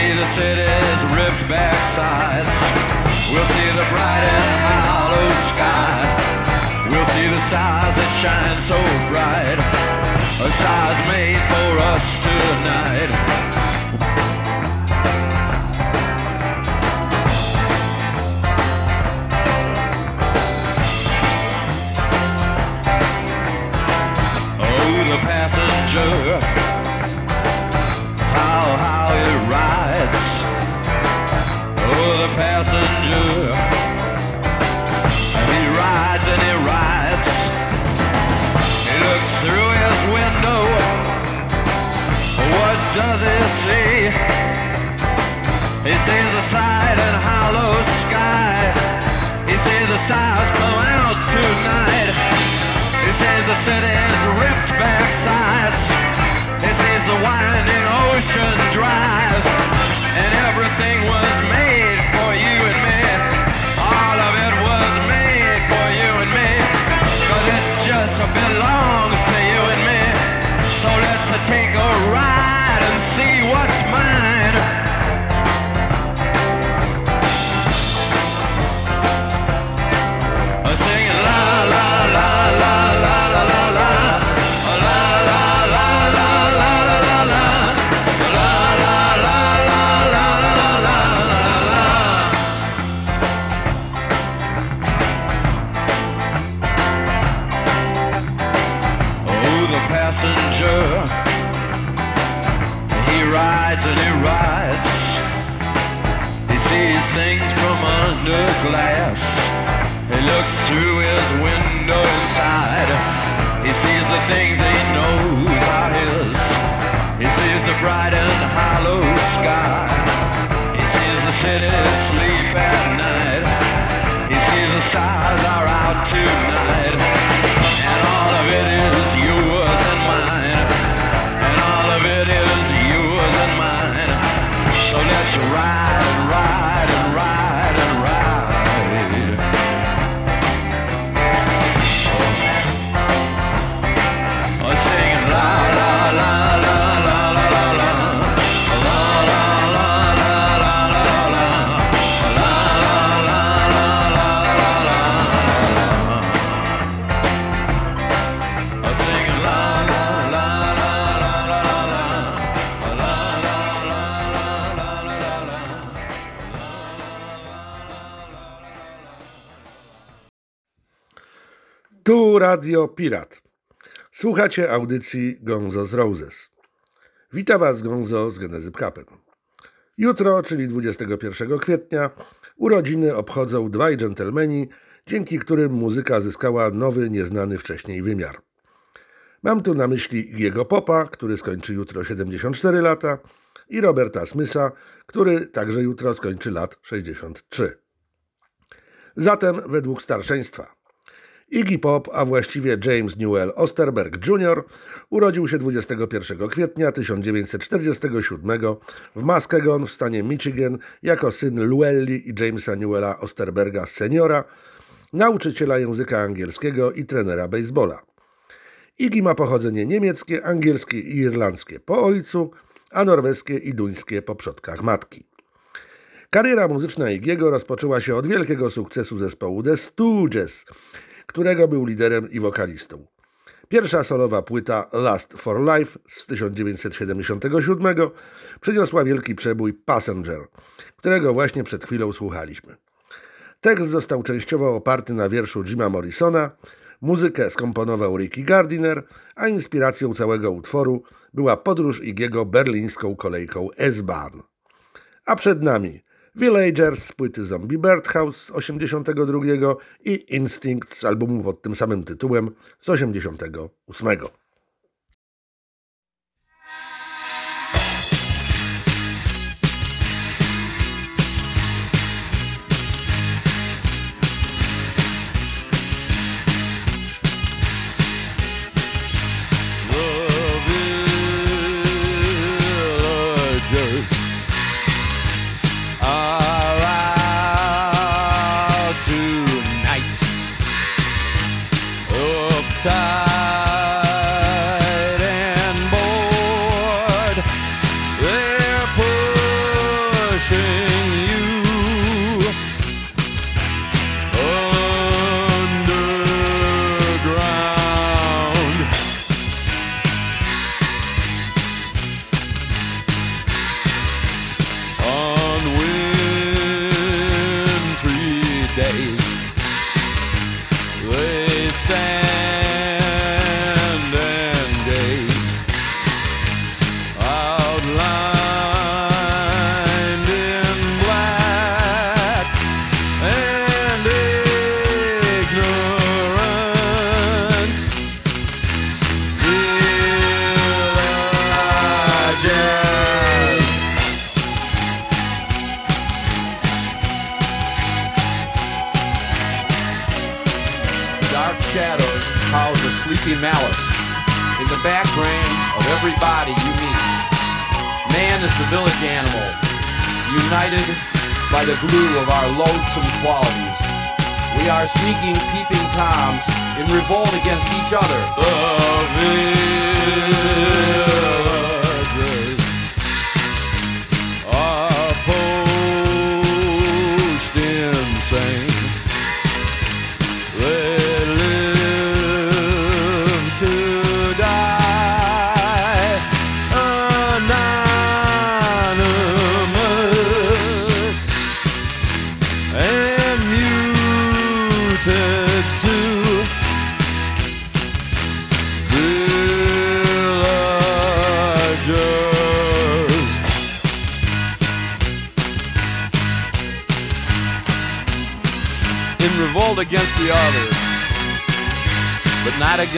see the city's ripped back sides. We'll see the bright and hollow sky. We'll see the stars that shine so bright. Stars made for us tonight. Oh, the passenger. Does he see? He sees the side and hollow sky. He sees the stars come out tonight. He sees the city's ripped back sides. He sees the winding ocean drive. And everything was made for you and me. All of it was made for you and me. Cause it just belongs to you and me. So let's take a ride under glass. He looks through his window inside. He sees the things he knows are his. He sees the bright and hollow sky. He sees the city sleep at night. He sees the stars are out tonight. Radio Pirat. Słuchacie audycji Gonzo z Roses. Wita Was Gonzo z Genezy Kapen. Jutro, czyli 21 kwietnia, urodziny obchodzą dwaj dżentelmeni, dzięki którym muzyka zyskała nowy, nieznany wcześniej wymiar. Mam tu na myśli Iggy'ego Popa, który skończy jutro 74 lata, i Roberta Smitha, który także jutro skończy lat 63. Zatem według starszeństwa. Iggy Pop, a właściwie James Newell Osterberg Jr., urodził się 21 kwietnia 1947 w Muskegon w stanie Michigan jako syn Llewelly i Jamesa Newella Osterberga seniora, nauczyciela języka angielskiego i trenera baseballa. Iggy ma pochodzenie niemieckie, angielskie i irlandzkie po ojcu, a norweskie i duńskie po przodkach matki. Kariera muzyczna Iggy'ego rozpoczęła się od wielkiego sukcesu zespołu The Stooges, którego był liderem i wokalistą. Pierwsza solowa płyta Last for Life z 1977 przyniosła wielki przebój Passenger, którego właśnie przed chwilą słuchaliśmy. Tekst został częściowo oparty na wierszu Jima Morrisona, muzykę skomponował Ricky Gardiner, a inspiracją całego utworu była podróż Iggy'ego berlińską kolejką S-Bahn. A przed nami Villagers z płyty Zombie Birdhouse z 82 i Instinct z albumu pod tym samym tytułem z 88. by the glue of our loathsome qualities. We are sneaking, peeping toms in revolt against each other. Love is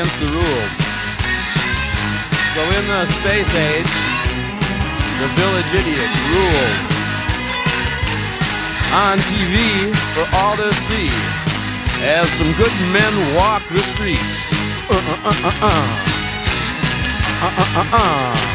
against the rules. So in the space age, the village idiot rules. On TV for all to see as some good men walk the streets. Uh-uh-uh-uh-uh. Uh-uh-uh-uh.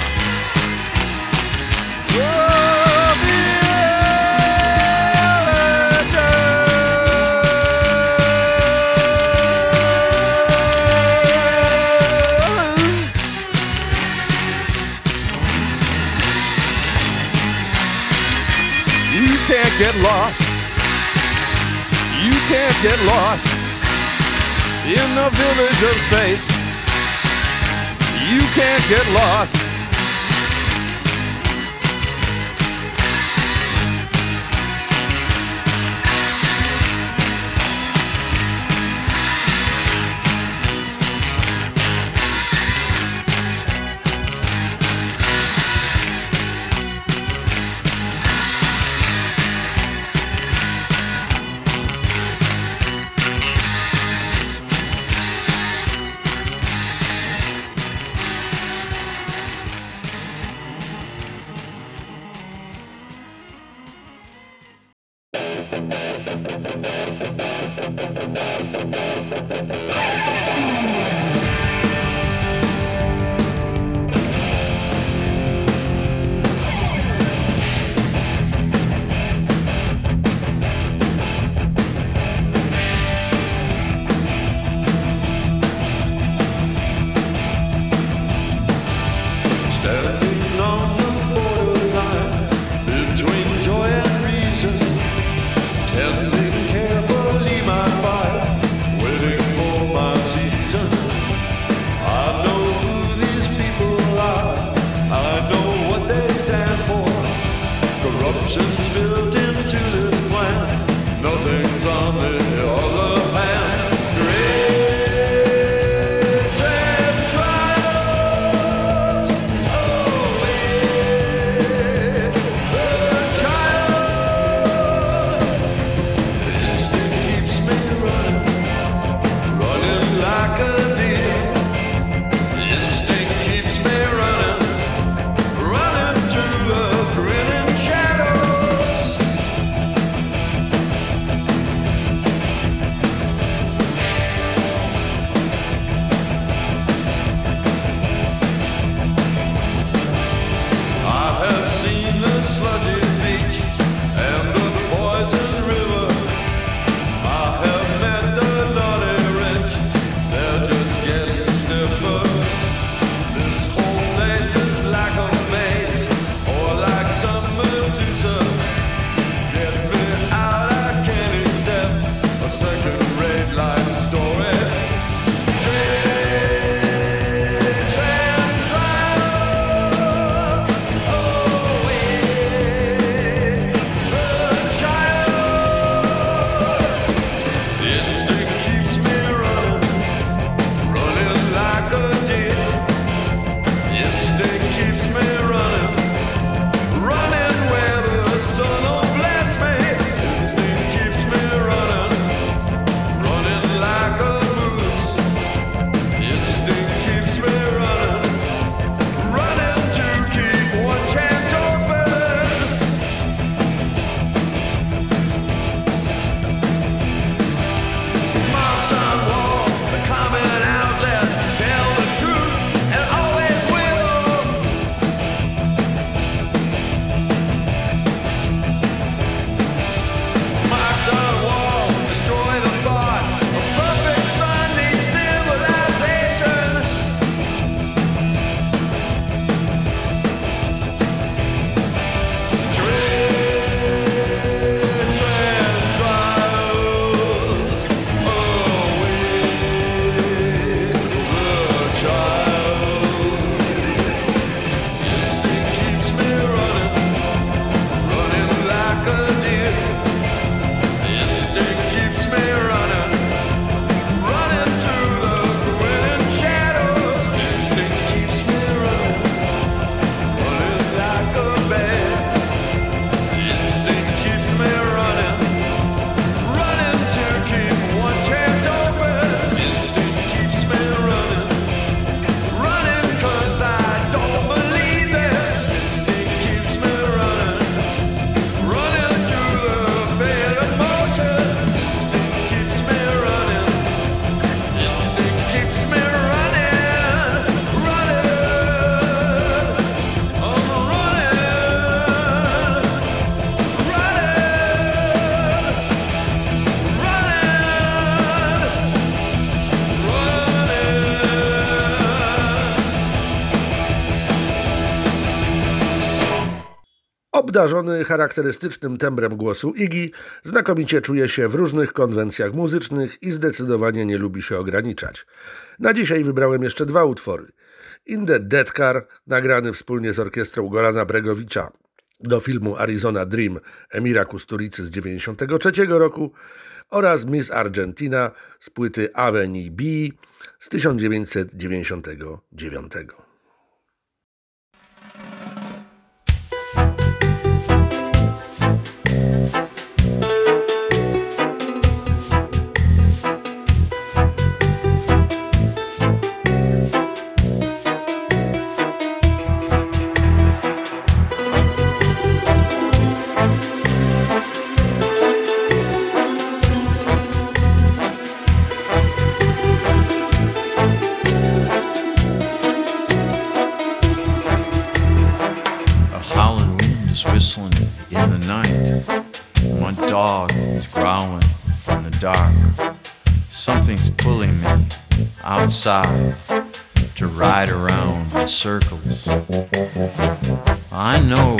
get lost in the village of space. You can't get lost Corruption's built into this plan. Nothing Obdarzony charakterystycznym tembrem głosu Iggy, znakomicie czuje się w różnych konwencjach muzycznych i zdecydowanie nie lubi się ograniczać. Na dzisiaj wybrałem jeszcze dwa utwory. In the Dead Car, nagrany wspólnie z orkiestrą Golana Bregowicza do filmu Arizona Dream Emira Kusturicy z 1993 roku oraz Miss Argentina z płyty Avenue B z 1999. Dog is growling in the dark. Something's pulling me outside to ride around in circles. I know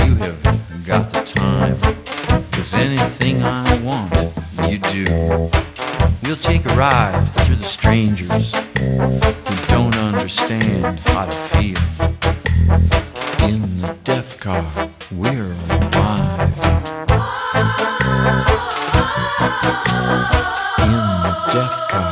you have got the time, cause anything I want, you do. We'll take a ride through the strangers who don't understand how to feel. In the death car, we're alive. In the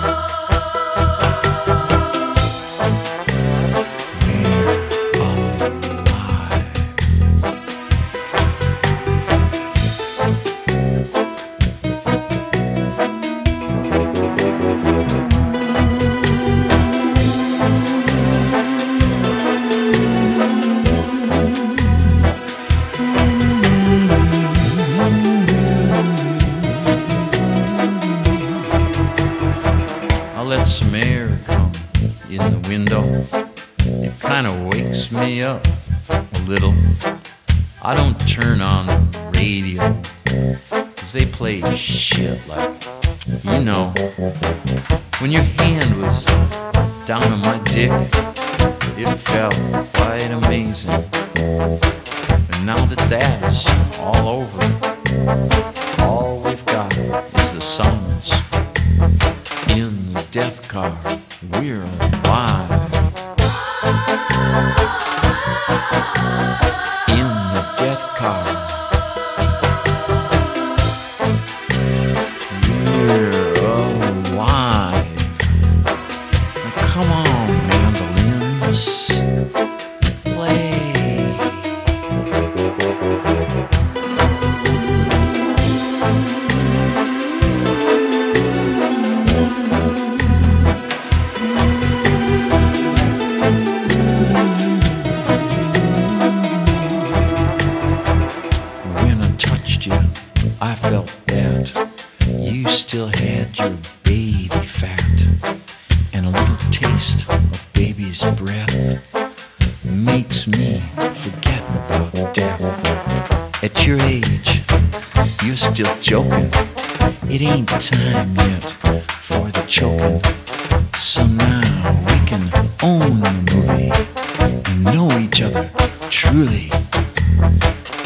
truly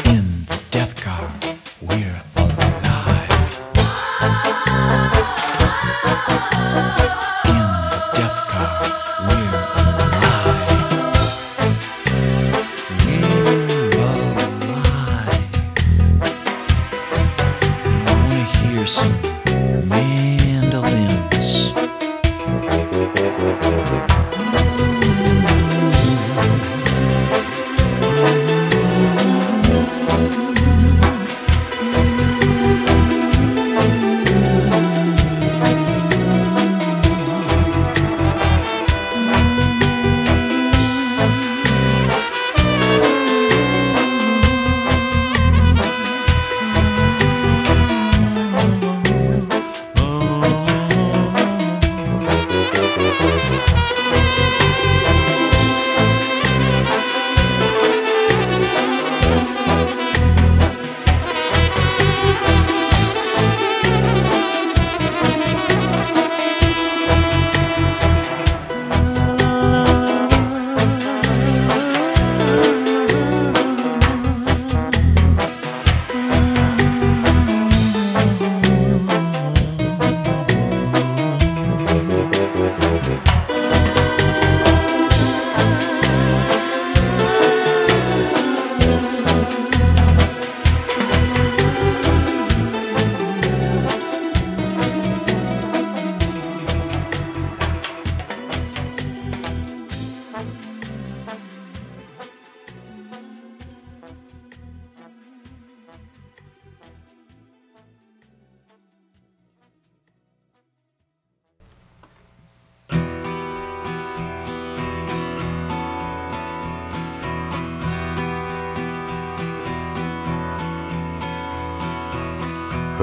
in the death car. We're alive.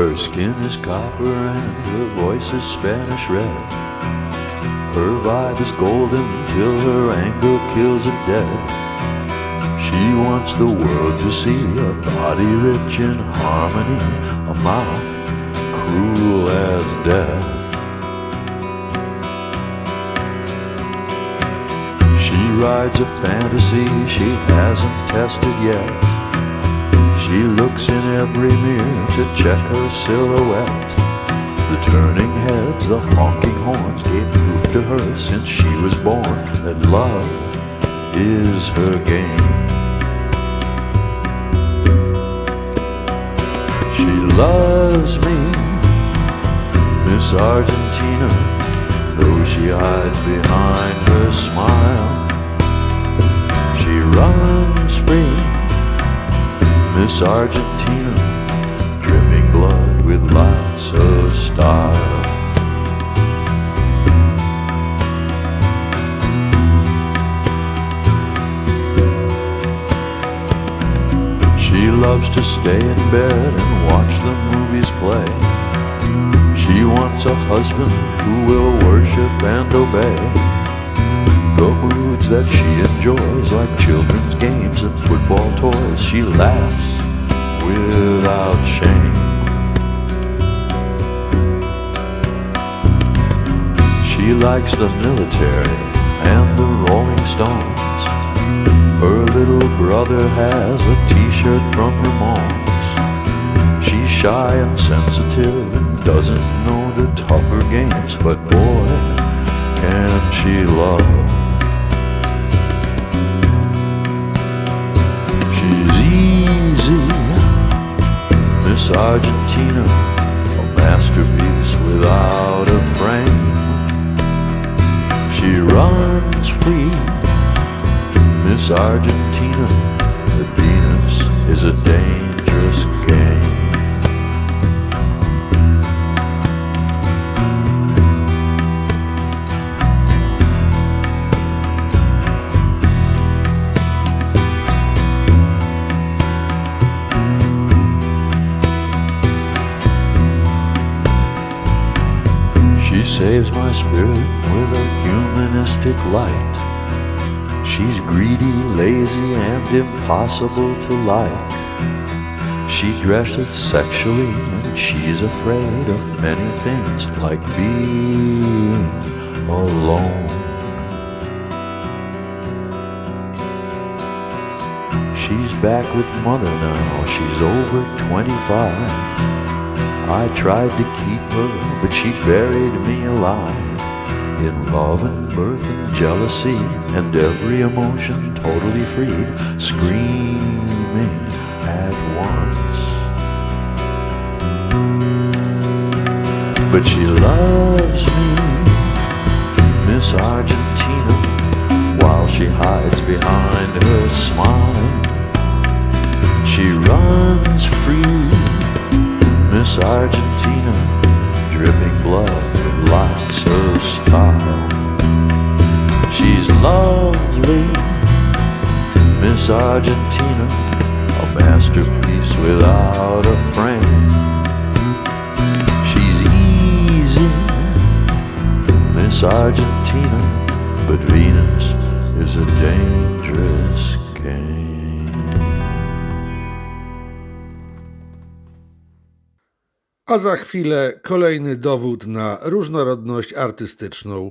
Her skin is copper and her voice is Spanish red. Her vibe is golden till her anger kills it dead. She wants the world to see a body rich in harmony, a mouth cruel as death. She rides a fantasy she hasn't tested yet. She looks in every mirror to check her silhouette. The turning heads, the honking horns gave proof to her since she was born that love is her game. She loves me, Miss Argentina, though she hides behind her smile. She runs free, Miss Argentina, dripping blood with lots of style. She loves to stay in bed and watch the movies play. She wants a husband who will worship and obey. The moods that she enjoys, like children's games and football toys, she laughs without shame. She likes the military and the Rolling Stones. Her little brother has a t-shirt from Ramones. She's shy and sensitive and doesn't know the tougher games, but boy, can she love. Argentina, a masterpiece without a frame. She runs free, Miss Argentina, but Venus is a dangerous saves my spirit with a humanistic light. She's greedy, lazy, and impossible to like. She dresses sexually and she's afraid of many things like being alone. She's back with mother now, she's over 25. I tried to keep her, but she buried me alive. In love and birth and jealousy and every emotion totally freed, screaming at once. But she loves me, But Venus is a dangerous game. A za chwilę kolejny dowód na różnorodność artystyczną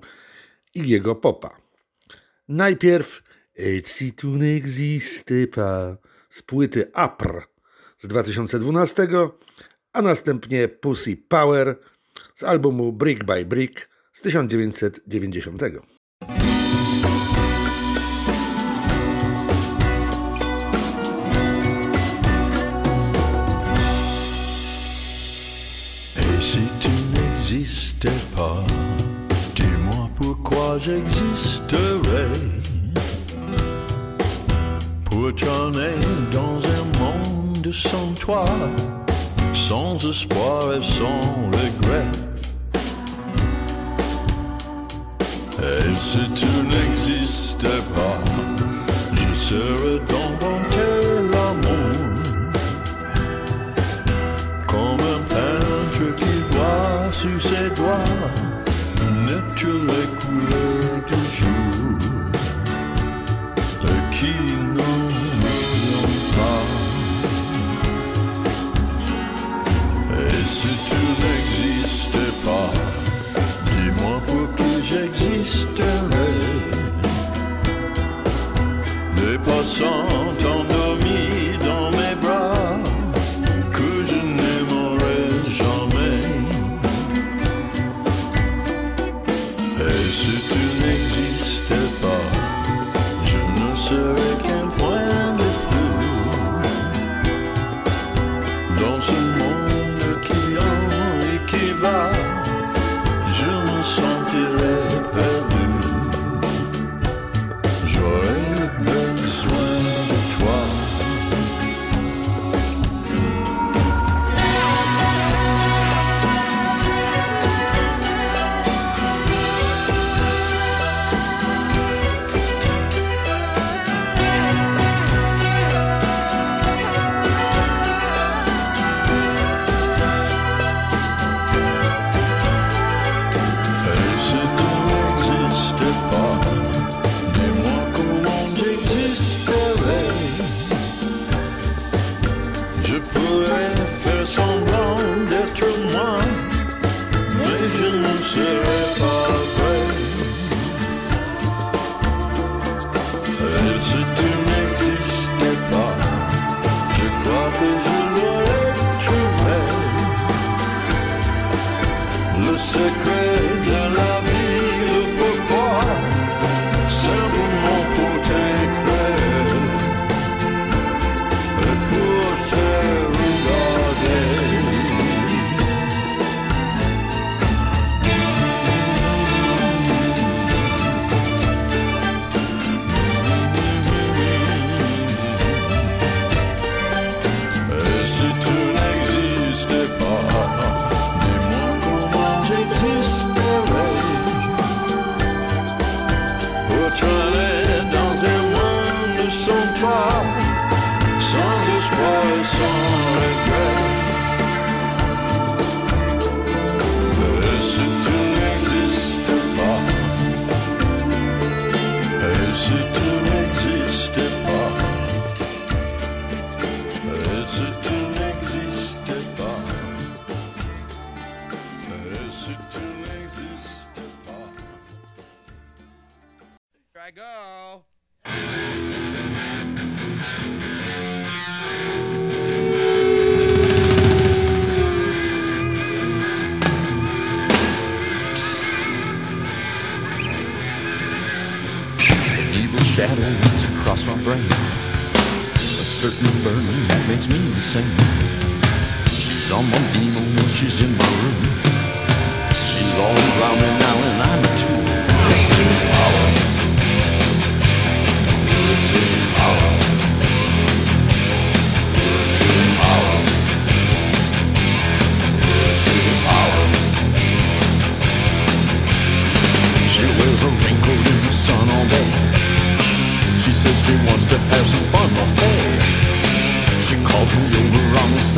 Iggy'ego Popa. Najpierw Et si tu z płyty Apr z 2012, a następnie Pussy Power z albumu Brick by Brick z 1990. Et si tu n'existais pas, dis-moi pourquoi j'existerais. Pour t'emmener dans un monde sans toi, sans espoir et sans regret. Et si tu n'existais pas, je serais dans dans quel amour Comme un peintre qui voit sur ses doigts naître les couleurs du jour. Qui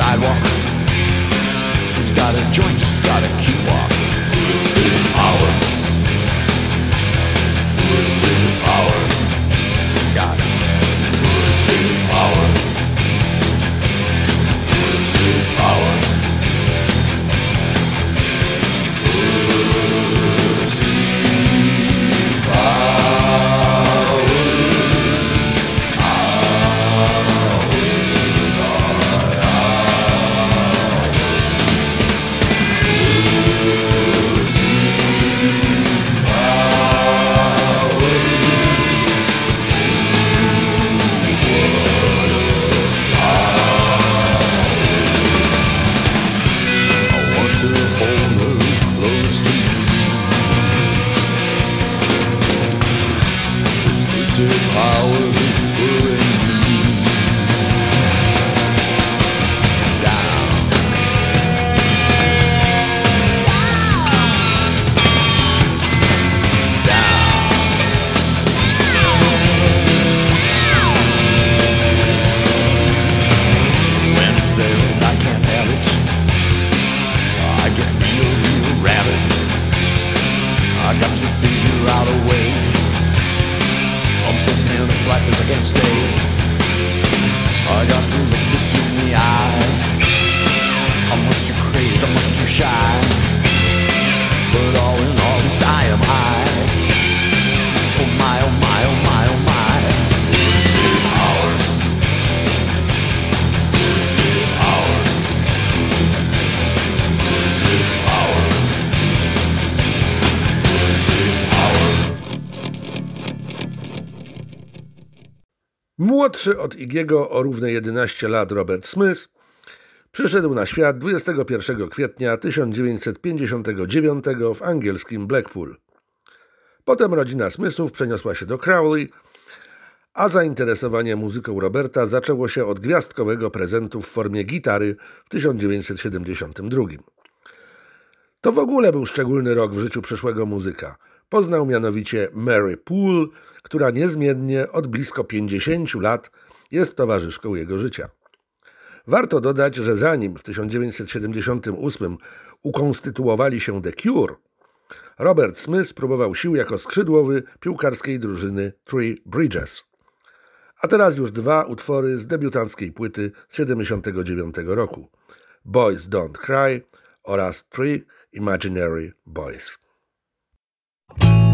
sidewalk. She's got a joint, she's got a key walk. Power. City Młodszy od Igiego o równe 11 lat Robert Smith przyszedł na świat 21 kwietnia 1959 w angielskim Blackpool. Potem rodzina Smithów przeniosła się do Crowley, a zainteresowanie muzyką Roberta zaczęło się od gwiazdkowego prezentu w formie gitary w 1972. To w ogóle był szczególny rok w życiu przyszłego muzyka. Poznał mianowicie Mary Poole, która niezmiennie od blisko 50 lat jest towarzyszką jego życia. Warto dodać, że zanim w 1978 ukonstytuowali się The Cure, Robert Smith próbował sił jako skrzydłowy piłkarskiej drużyny Three Bridges. A teraz już dwa utwory z debiutanckiej płyty z 79 roku. Boys Don't Cry oraz Three Imaginary Boys. I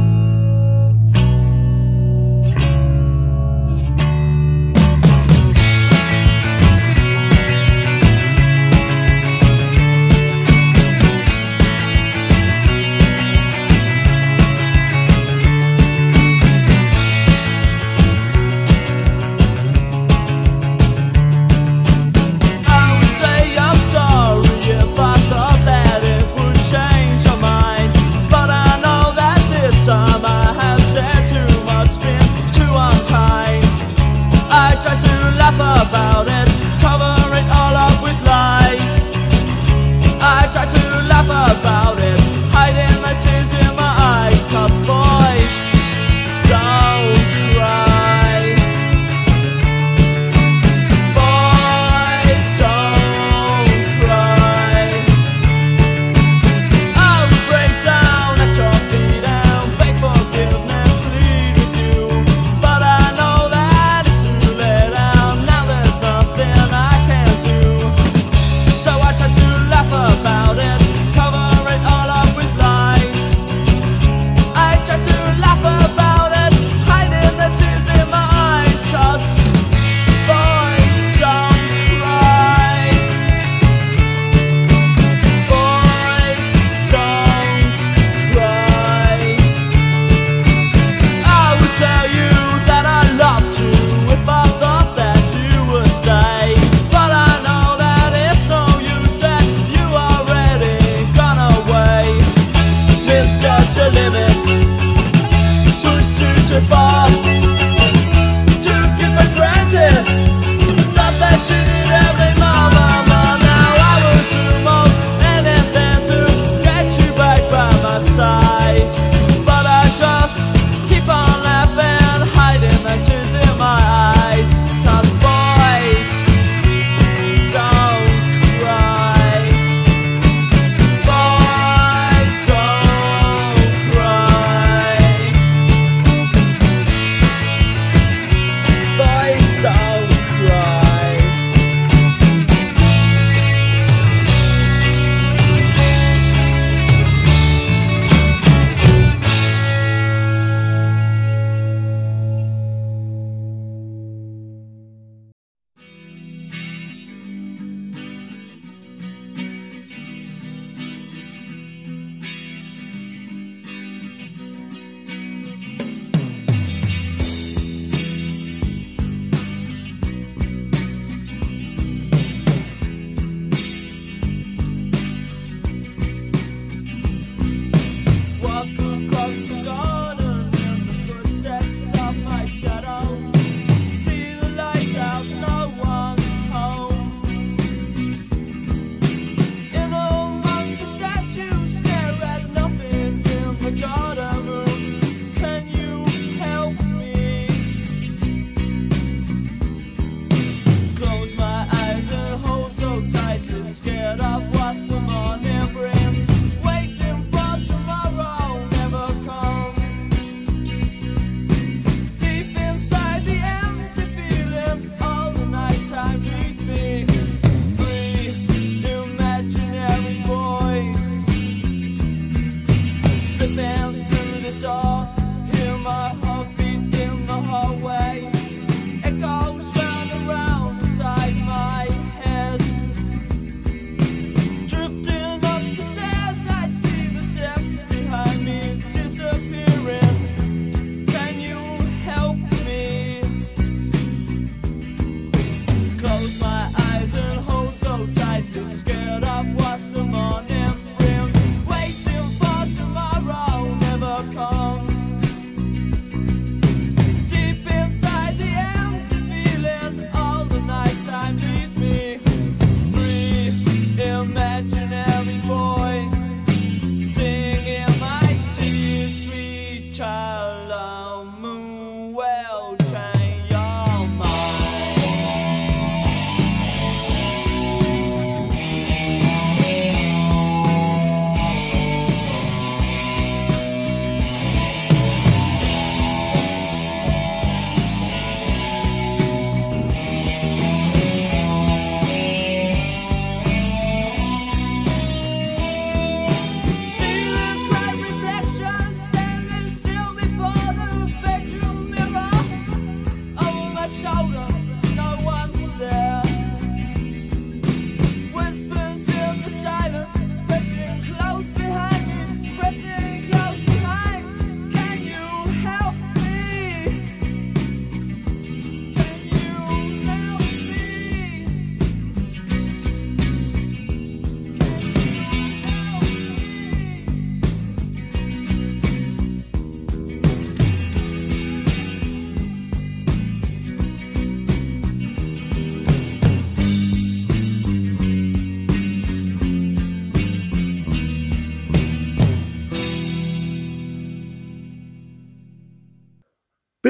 laugh about it, cover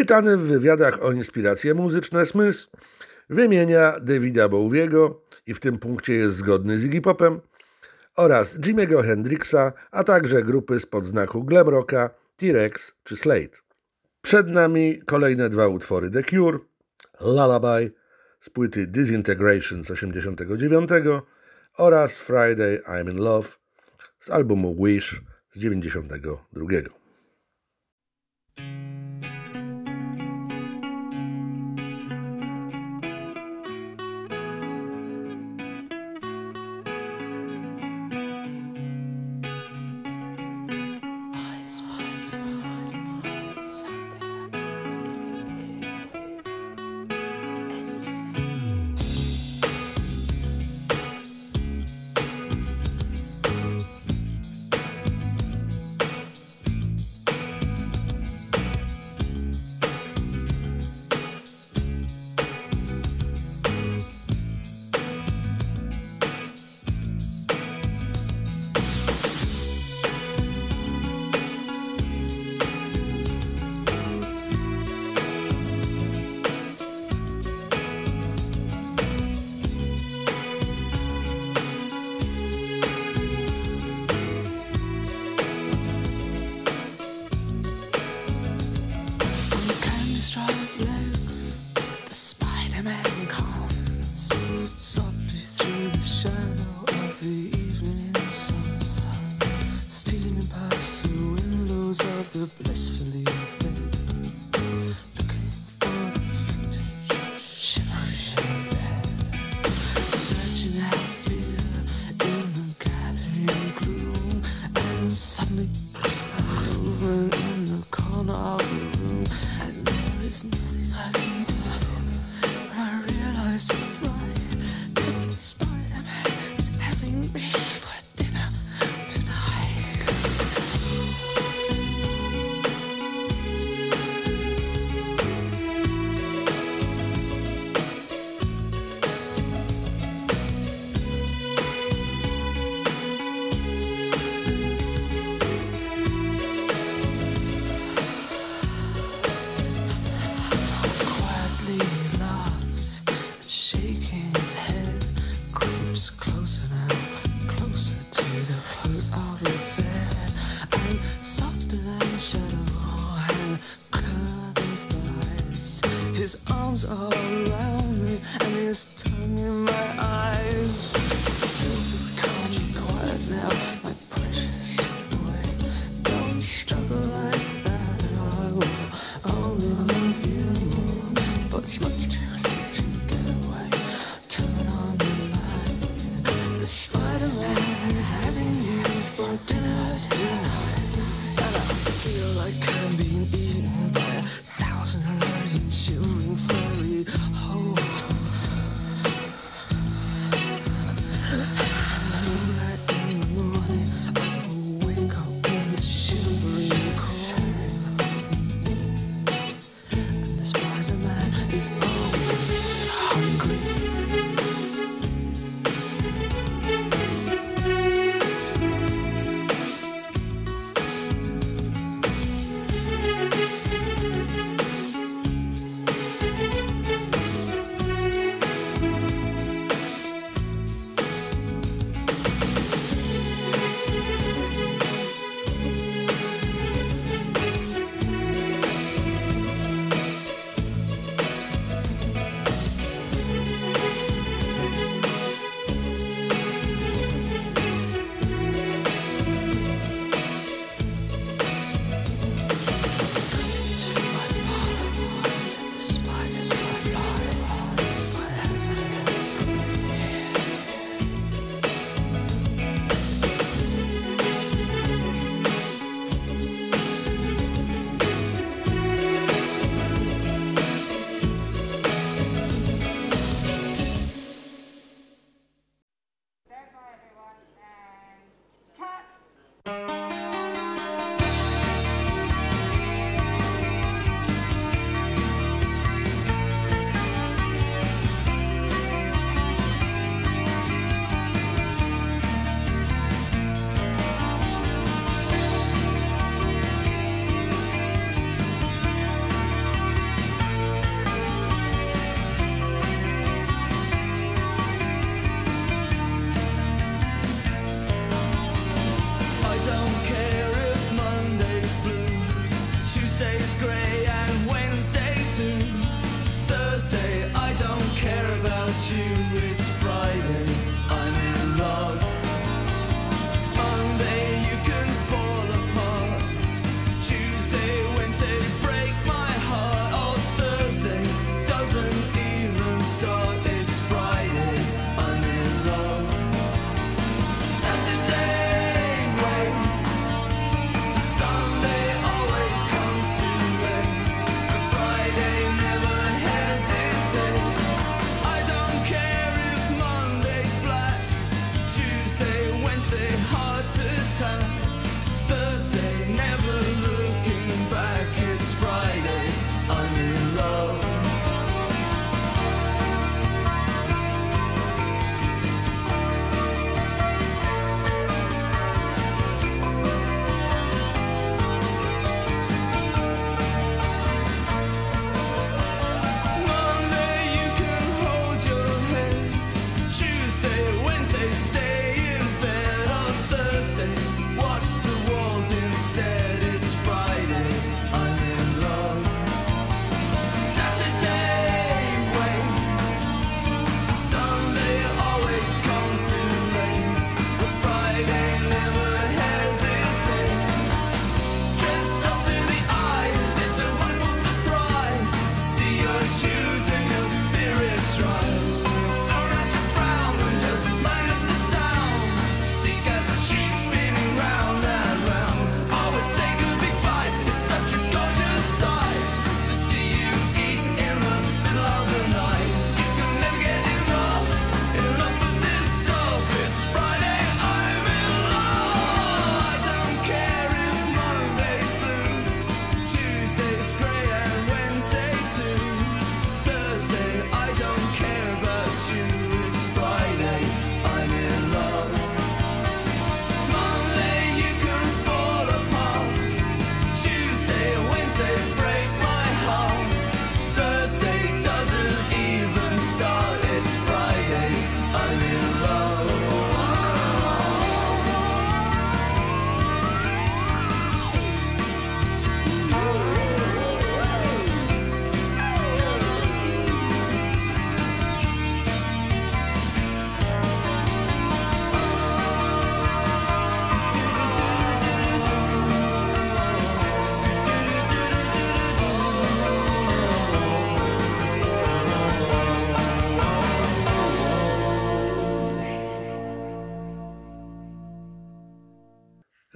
Pytany w wywiadach o inspiracje muzyczne, Smith wymienia Davida Bowiego i w tym punkcie jest zgodny z Iggy Popem oraz Jimmy'ego Hendrixa, a także grupy spod znaku glam rocka, T-Rex czy Slade. Przed nami kolejne dwa utwory The Cure, Lullaby z płyty Disintegration z 89 oraz Friday I'm in Love z albumu Wish z 92.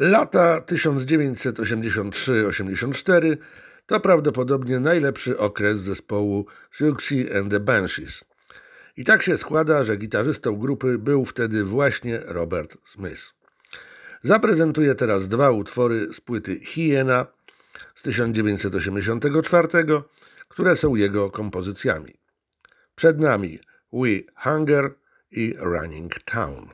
Lata 1983-84 to prawdopodobnie najlepszy okres zespołu Siouxsie and the Banshees. I tak się składa, że gitarzystą grupy był wtedy właśnie Robert Smith. Zaprezentuję teraz dwa utwory z płyty Hiena z 1984, które są jego kompozycjami. Przed nami We Hunger i Running Town.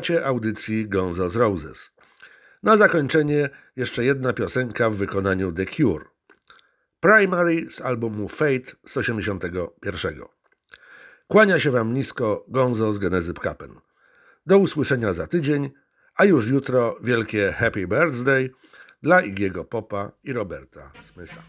Słuchacie audycji Gonzo z Roses. Na zakończenie jeszcze jedna piosenka w wykonaniu The Cure. Primary z albumu Fate z 81. Kłania się Wam nisko Gonzo z Genezy Kapen. Do usłyszenia za tydzień, a już jutro wielkie Happy Birthday dla Igiego Popa i Roberta Smysa.